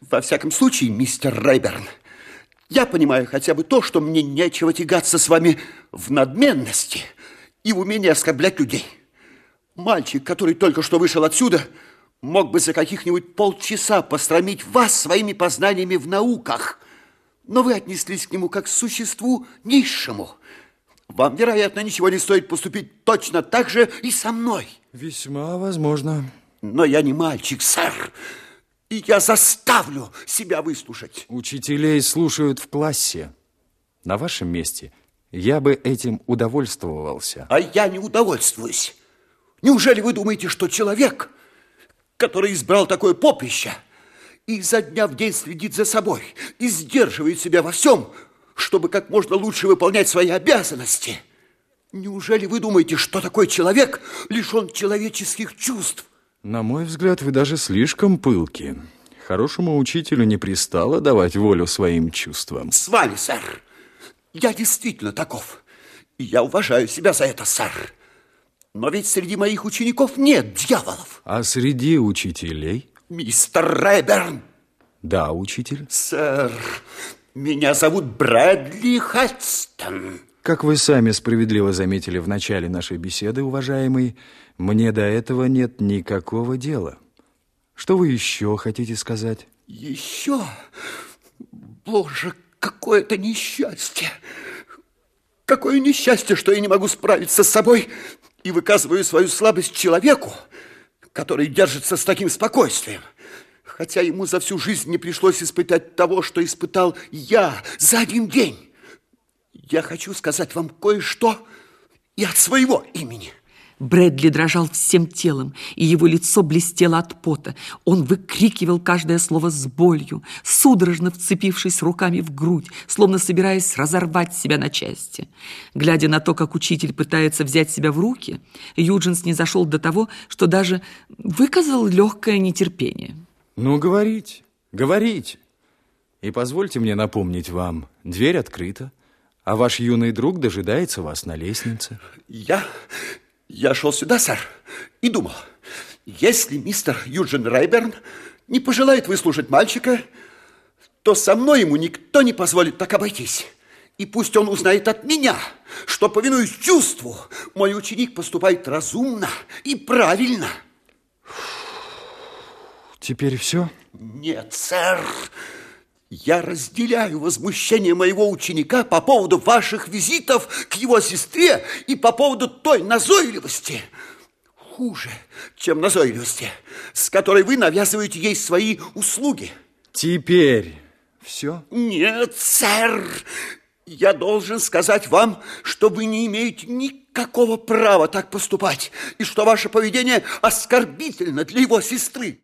Во всяком случае, мистер Рейберн, я понимаю хотя бы то, что мне нечего тягаться с вами в надменности и в умении оскорблять людей. Мальчик, который только что вышел отсюда, мог бы за каких-нибудь полчаса постромить вас своими познаниями в науках, но вы отнеслись к нему как к существу низшему. Вам, вероятно, ничего не стоит поступить точно так же и со мной. Весьма возможно. Но я не мальчик, сэр, и я заставлю себя выслушать. Учителей слушают в классе. На вашем месте я бы этим удовольствовался. А я не удовольствуюсь. Неужели вы думаете, что человек, который избрал такое поприще, и изо дня в день следит за собой и сдерживает себя во всем, чтобы как можно лучше выполнять свои обязанности, неужели вы думаете, что такой человек лишен человеческих чувств? На мой взгляд, вы даже слишком пылки. Хорошему учителю не пристало давать волю своим чувствам. С вами, сэр. Я действительно таков. Я уважаю себя за это, сэр. Но ведь среди моих учеников нет дьяволов. А среди учителей? Мистер Райберн. Да, учитель. Сэр, меня зовут Брэдли Хадстон. Как вы сами справедливо заметили в начале нашей беседы, уважаемый, мне до этого нет никакого дела. Что вы еще хотите сказать? Еще? Боже, какое это несчастье! Какое несчастье, что я не могу справиться с собой и выказываю свою слабость человеку, который держится с таким спокойствием. Хотя ему за всю жизнь не пришлось испытать того, что испытал я за один день. Я хочу сказать вам кое-что и от своего имени. Брэдли дрожал всем телом, и его лицо блестело от пота. Он выкрикивал каждое слово с болью, судорожно вцепившись руками в грудь, словно собираясь разорвать себя на части. Глядя на то, как учитель пытается взять себя в руки, Юджинс не зашел до того, что даже выказал легкое нетерпение. Ну, говорите, говорите. И позвольте мне напомнить вам, дверь открыта, а ваш юный друг дожидается вас на лестнице. Я... Я шел сюда, сэр, и думал, если мистер Юджин Райберн не пожелает выслушать мальчика, то со мной ему никто не позволит так обойтись. И пусть он узнает от меня, что, повинуясь чувству, мой ученик поступает разумно и правильно. Теперь все? Нет, сэр. Я разделяю возмущение моего ученика по поводу ваших визитов к его сестре и по поводу той назойливости, хуже, чем назойливости, с которой вы навязываете ей свои услуги. Теперь все? Нет, сэр. Я должен сказать вам, что вы не имеете никакого права так поступать, и что ваше поведение оскорбительно для его сестры.